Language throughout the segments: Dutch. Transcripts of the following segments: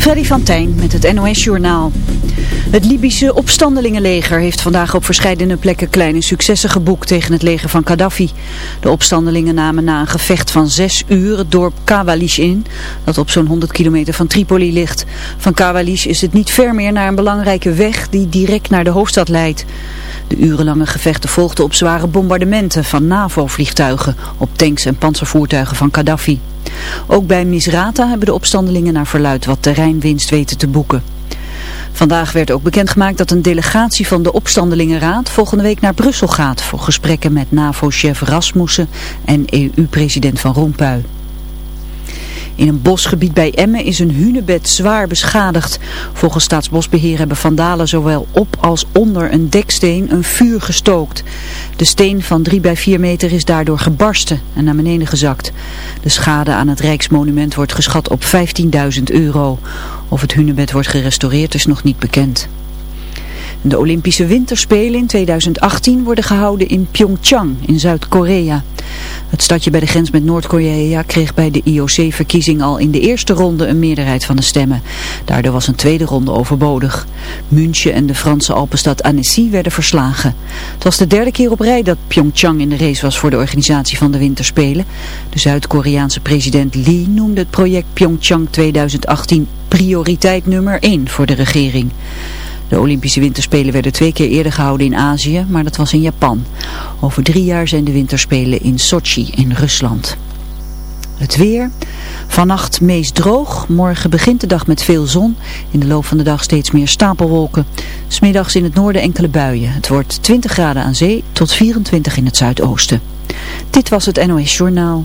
Freddy van Tijn met het NOS Journaal. Het Libische opstandelingenleger heeft vandaag op verschillende plekken kleine successen geboekt tegen het leger van Gaddafi. De opstandelingen namen na een gevecht van zes uur het dorp Kawalish in, dat op zo'n 100 kilometer van Tripoli ligt. Van Kawalish is het niet ver meer naar een belangrijke weg die direct naar de hoofdstad leidt. De urenlange gevechten volgden op zware bombardementen van NAVO-vliegtuigen op tanks en panzervoertuigen van Gaddafi. Ook bij Misrata hebben de opstandelingen naar verluid wat terreinwinst weten te boeken. Vandaag werd ook bekendgemaakt dat een delegatie van de opstandelingenraad volgende week naar Brussel gaat voor gesprekken met NAVO-chef Rasmussen en EU-president Van Rompuy. In een bosgebied bij Emmen is een hunebed zwaar beschadigd. Volgens Staatsbosbeheer hebben vandalen zowel op als onder een deksteen een vuur gestookt. De steen van 3 bij 4 meter is daardoor gebarsten en naar beneden gezakt. De schade aan het Rijksmonument wordt geschat op 15.000 euro. Of het hunebed wordt gerestaureerd is nog niet bekend. De Olympische Winterspelen in 2018 worden gehouden in Pyeongchang in Zuid-Korea. Het stadje bij de grens met Noord-Korea kreeg bij de IOC-verkiezing al in de eerste ronde een meerderheid van de stemmen. Daardoor was een tweede ronde overbodig. München en de Franse Alpenstad Annecy werden verslagen. Het was de derde keer op rij dat Pyeongchang in de race was voor de organisatie van de Winterspelen. De Zuid-Koreaanse president Lee noemde het project Pyeongchang 2018 prioriteit nummer 1 voor de regering. De Olympische Winterspelen werden twee keer eerder gehouden in Azië, maar dat was in Japan. Over drie jaar zijn de Winterspelen in Sochi in Rusland. Het weer. Vannacht meest droog. Morgen begint de dag met veel zon. In de loop van de dag steeds meer stapelwolken. Smiddags in het noorden enkele buien. Het wordt 20 graden aan zee tot 24 in het zuidoosten. Dit was het NOS Journaal.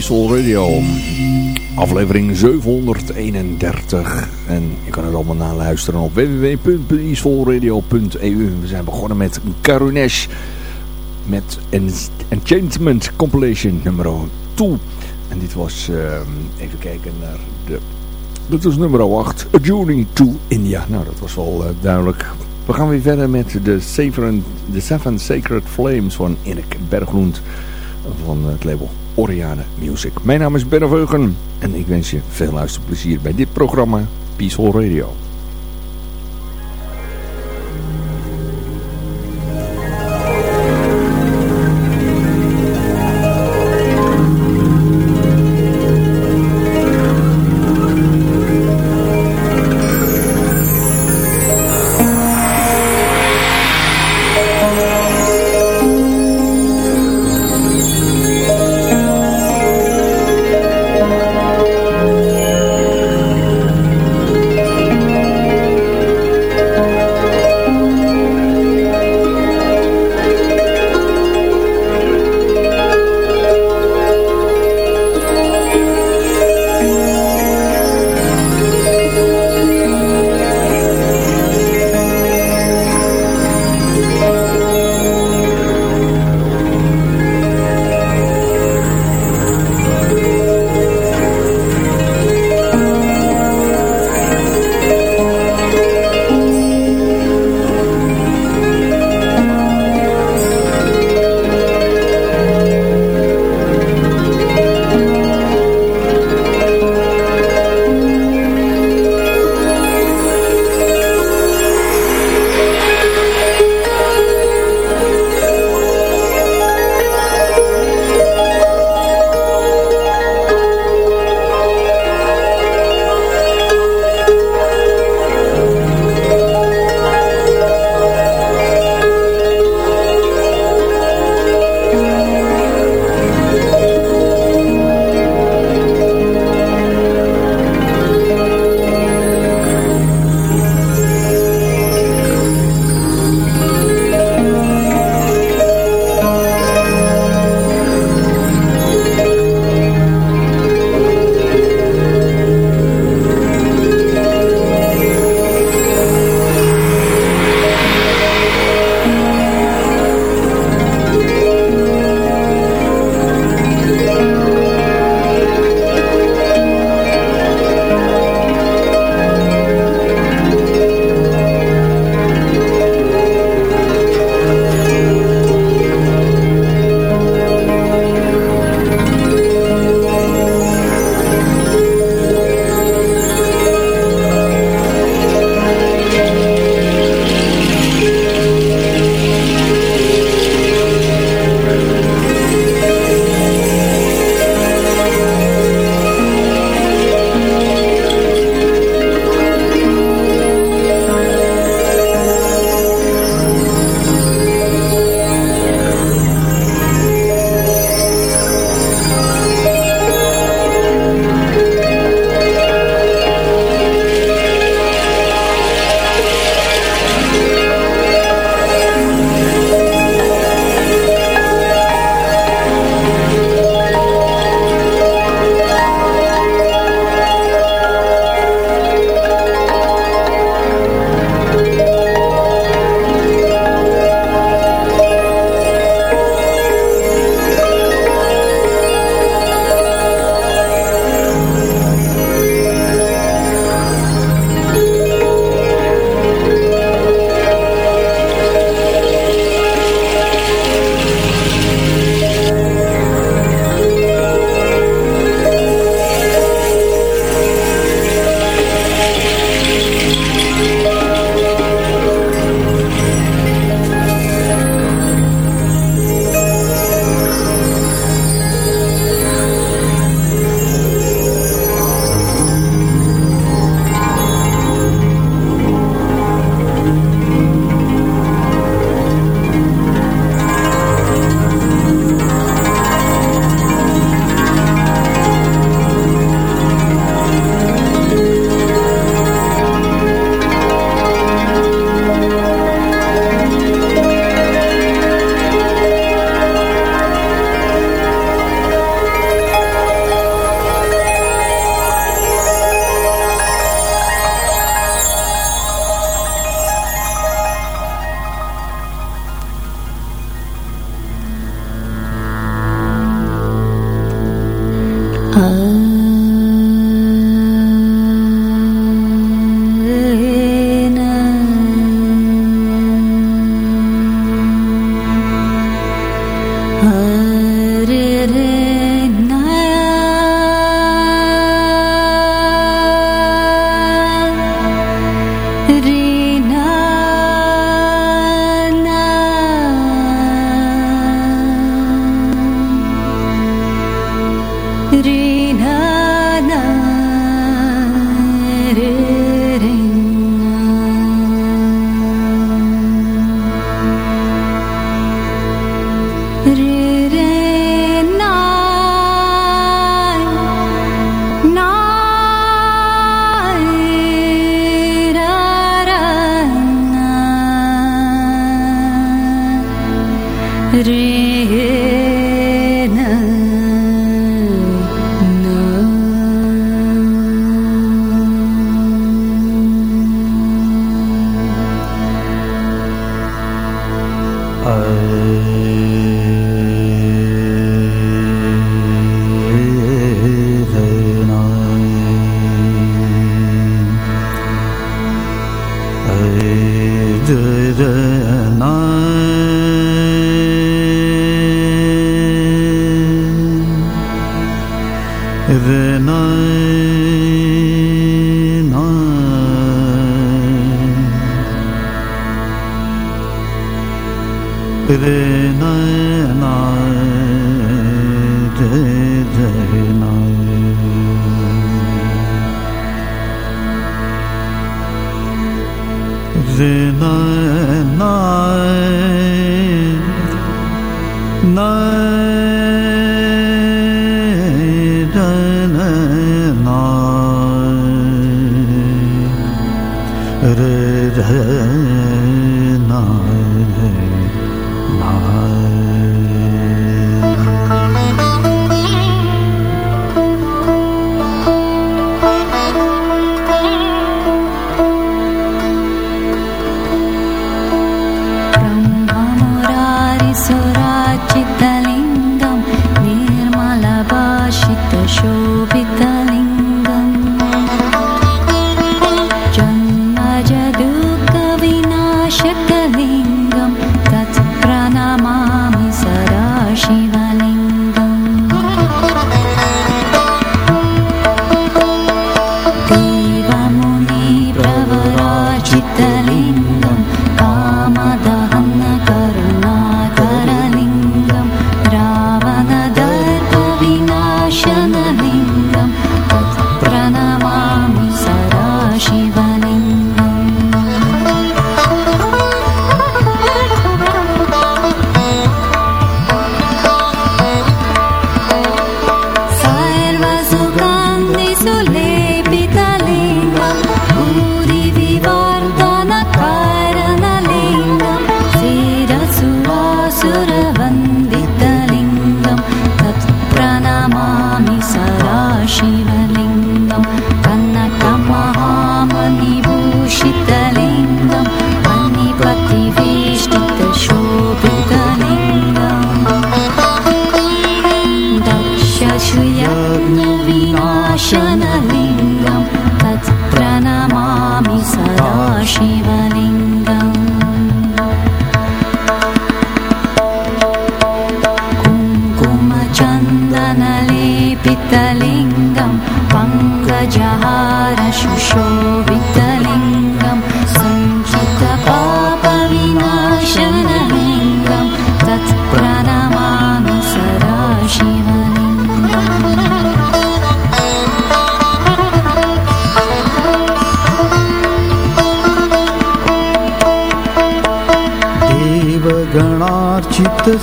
Peaceful Radio. Aflevering 731. En je kan het allemaal naluisteren op www.peacefulradio.eu. We zijn begonnen met Karunesh. Met Enchantment Compilation nummer 2. En dit was, uh, even kijken naar de... Dat was nummer 8. A Journey to India. Nou, dat was wel uh, duidelijk. We gaan weer verder met de Seven, de Seven Sacred Flames van Erik Berglund van het label Oriane Music. Mijn naam is Ben Veugen en ik wens je veel luisterplezier bij dit programma Peaceful Radio.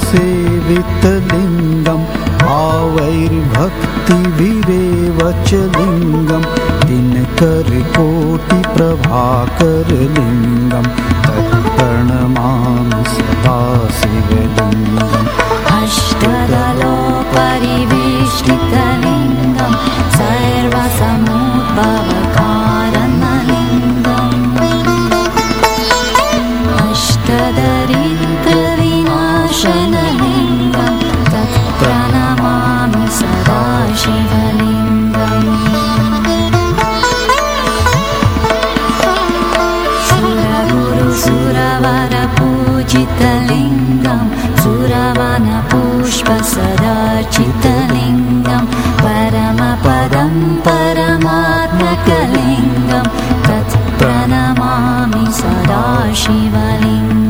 सेवितलिङ्गम् आवैर्भक्तिभिरेव च लिङ्गं दिनकरकोटिप्रभाकरलिङ्गं तत्प्रणमामि सदा शिवलिङ्गम् अष्टदलो परिवेष्टितलिङ्गं शिवालिङ्ग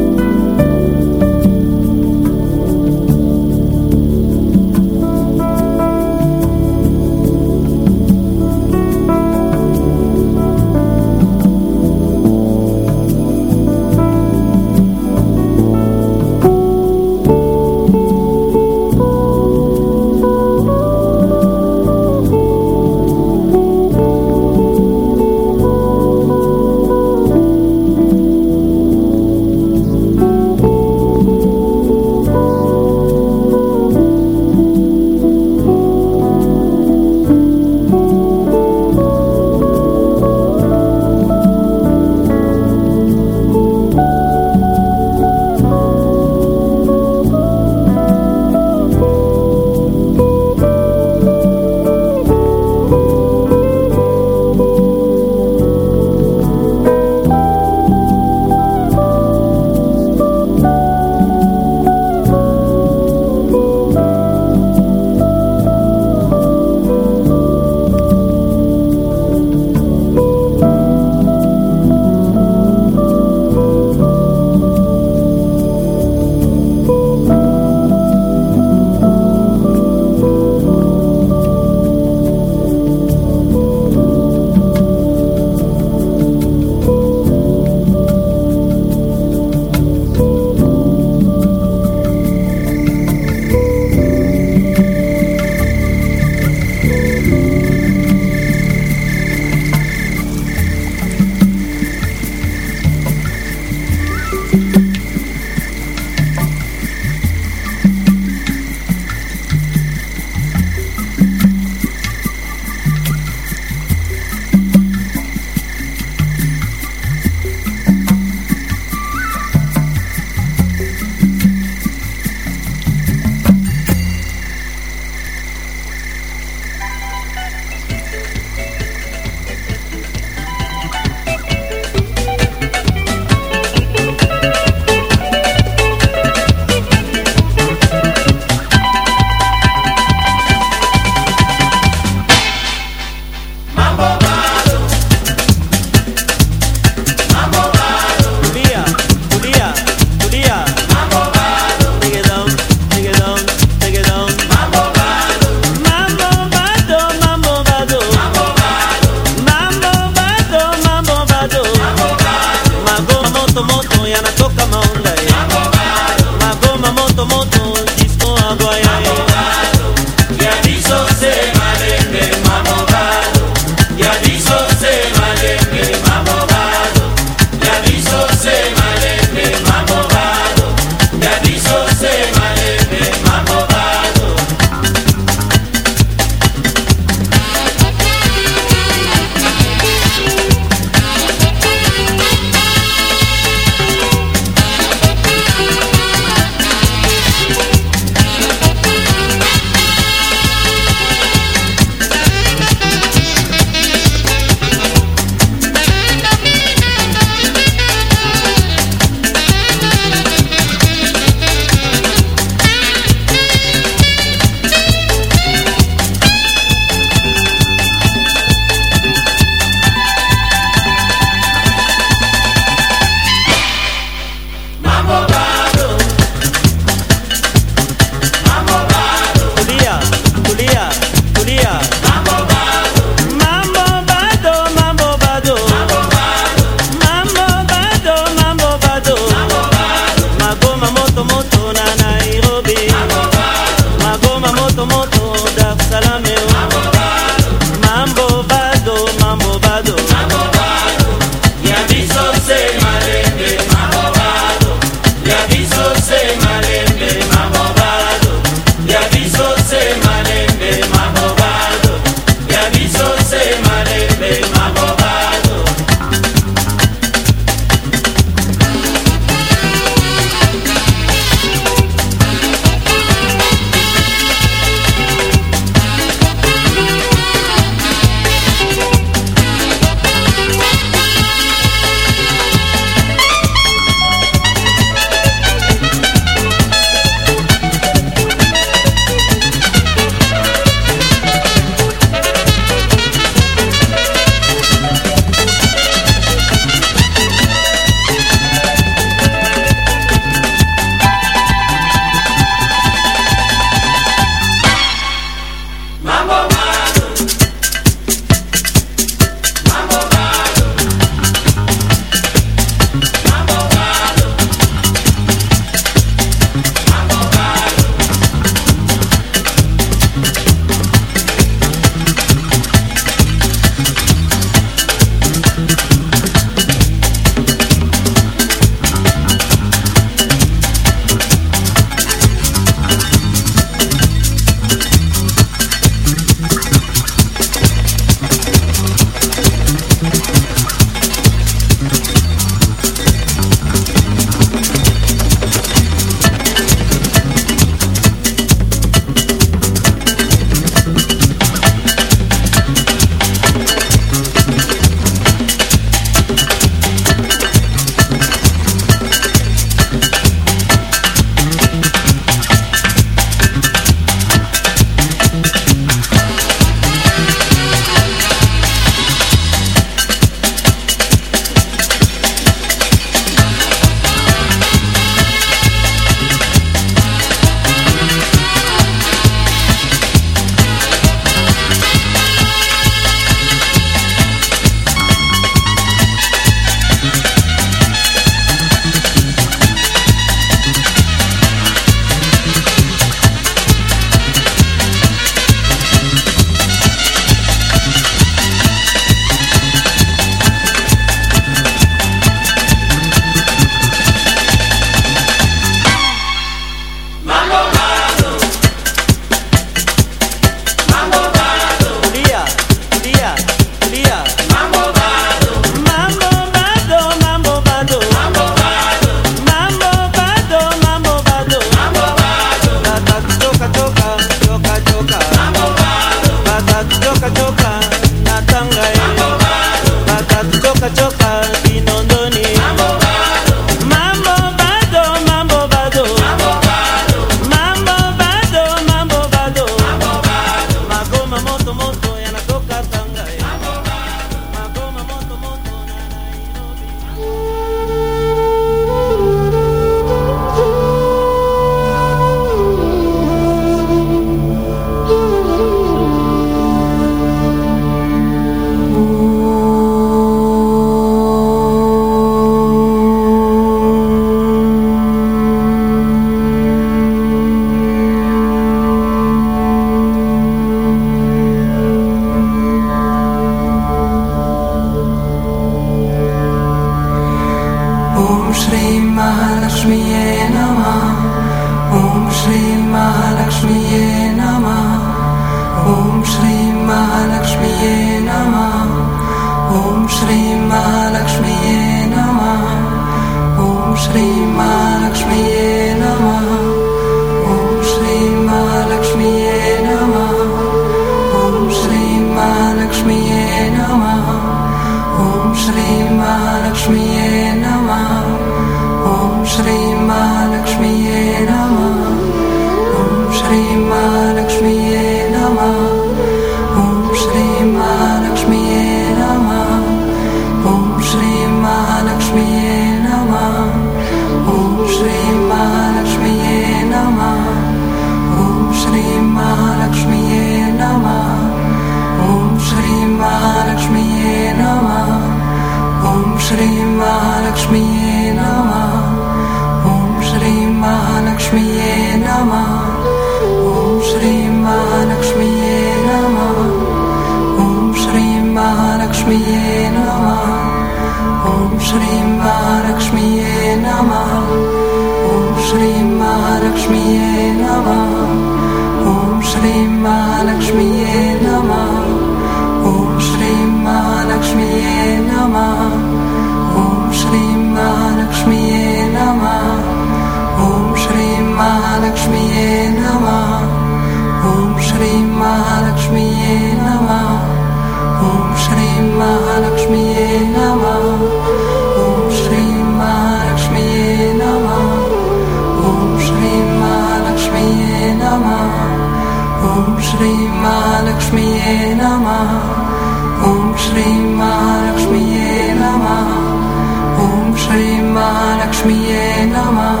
Shri Malakshmiye Namah.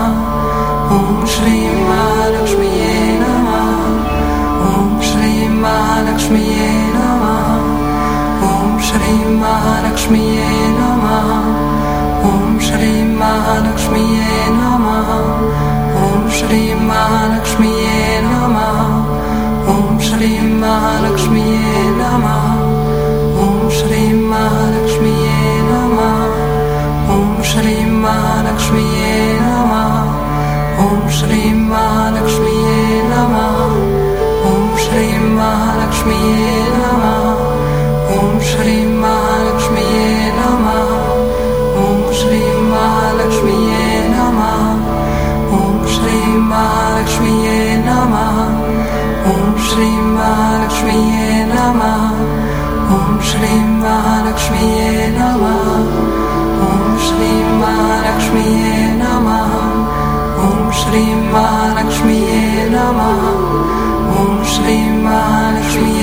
Om Shri Malakshmiye Mahalakshmiye Namah Om Shri Mahalakshmiye Namah Om Shri Mahalakshmiye Namah Om Shri Mahalakshmiye Namah Om Shri Mahalakshmiye Namah Om Shri Mahalakshmiye Namah Om Shri Mahalakshmiye Namah Om Shri Mahalakshmiye Namah Shri Mahalakshmi Namah Om Shri Mahalakshmiye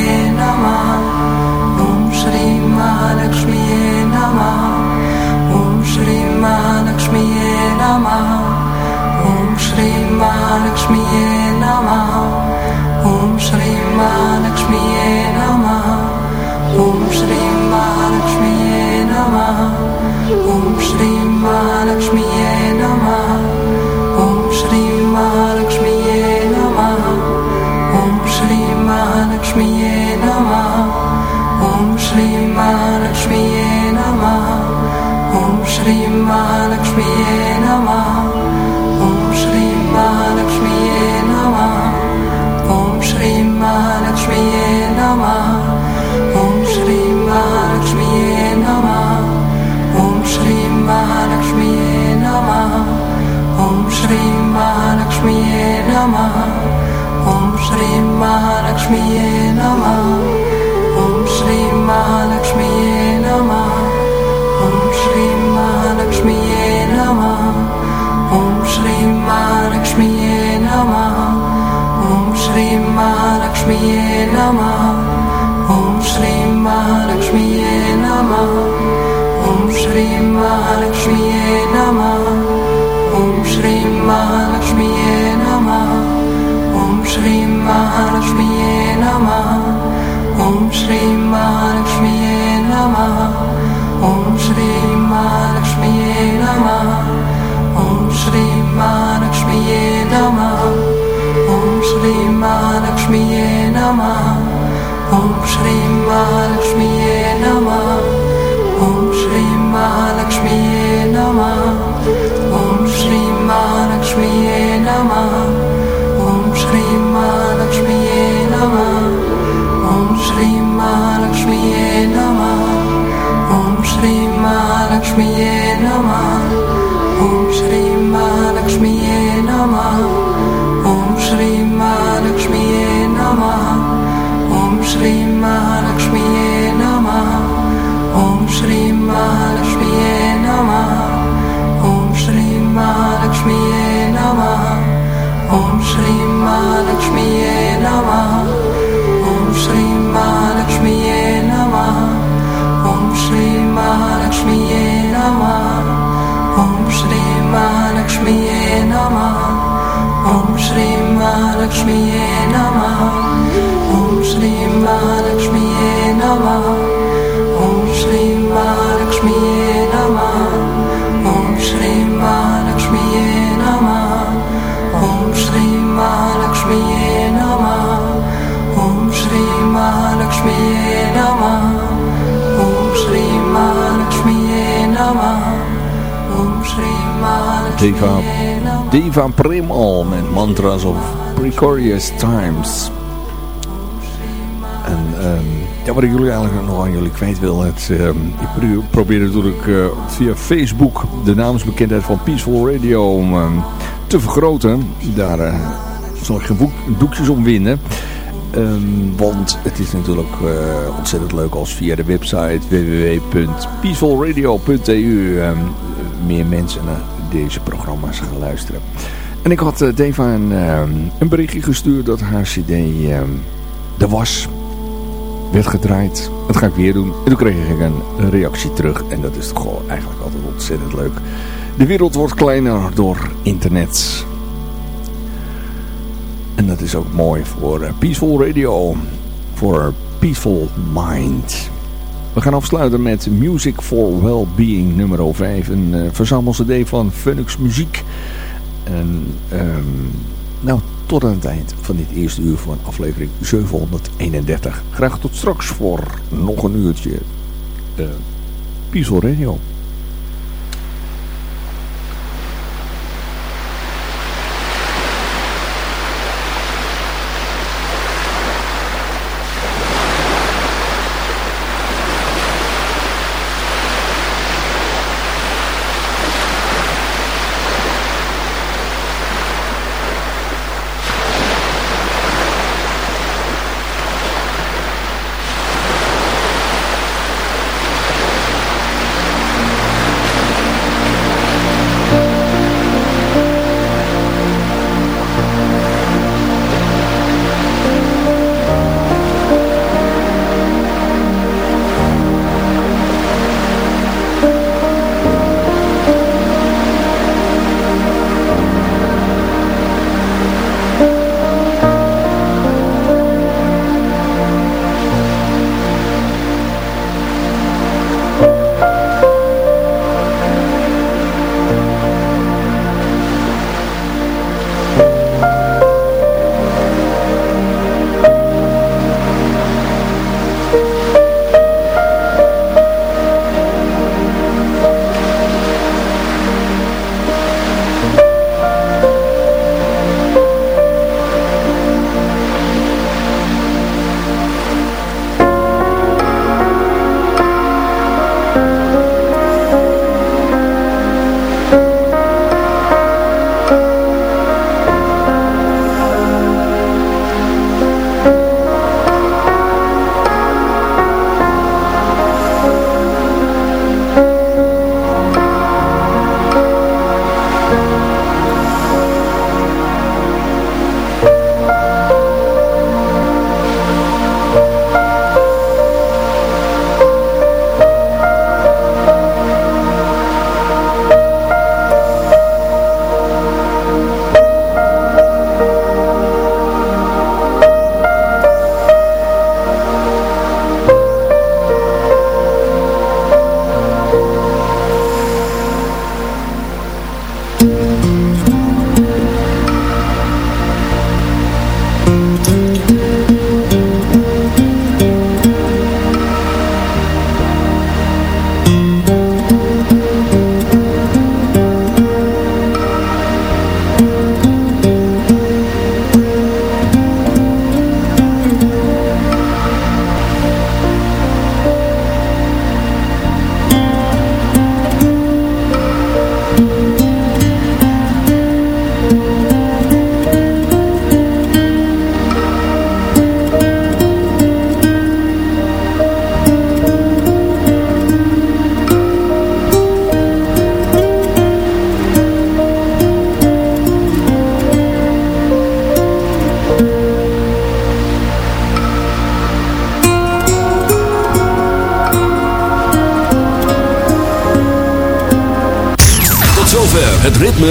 me Om Shri Mahalakshmi Om Shri Mahalakshmi Shri Maharashmiye Namah Om Shri Maharashmiye Om Shri Shri Mahalakshmiye Namah Om Shri Mahalakshmiye Namah Om Shri Mahalakshmiye Namah Om Shri Mahalakshmiye Namah Om Shri Mahalakshmiye Namah Om Shri Mahalakshmiye Namah Om Shri Namah Om Shri Mahalakshmiye Namah Deva, Deva Premal met Mantras of Precarious Times. Ja, wat ik jullie eigenlijk nog aan jullie kwijt wil. Het, um, ik probeer natuurlijk uh, via Facebook de naamsbekendheid van Peaceful Radio um, te vergroten. Daar uh, zal ik geen doekjes om winnen. want het is natuurlijk uh, ontzettend leuk als via de website www.peacefulradio.eu meer mensen deze programma's gaan luisteren. En ik had uh, Deva een, uh, een, berichtje gestuurd dat haar cd uh, er was. Werd gedraaid. Dat ga ik weer doen. En toen kreeg ik een reactie terug. En dat is toch gewoon eigenlijk altijd ontzettend leuk. De wereld wordt kleiner door internet. En dat is ook mooi voor Peaceful Radio. Voor Peaceful Mind. We gaan afsluiten met Music for Wellbeing nummer 5. Een uh, verzamel-cd van Phoenix Muziek. En um, nou, tot aan het eind van dit eerste uur van aflevering 731. Graag tot straks voor nog een uurtje uh, Peaceful Radio.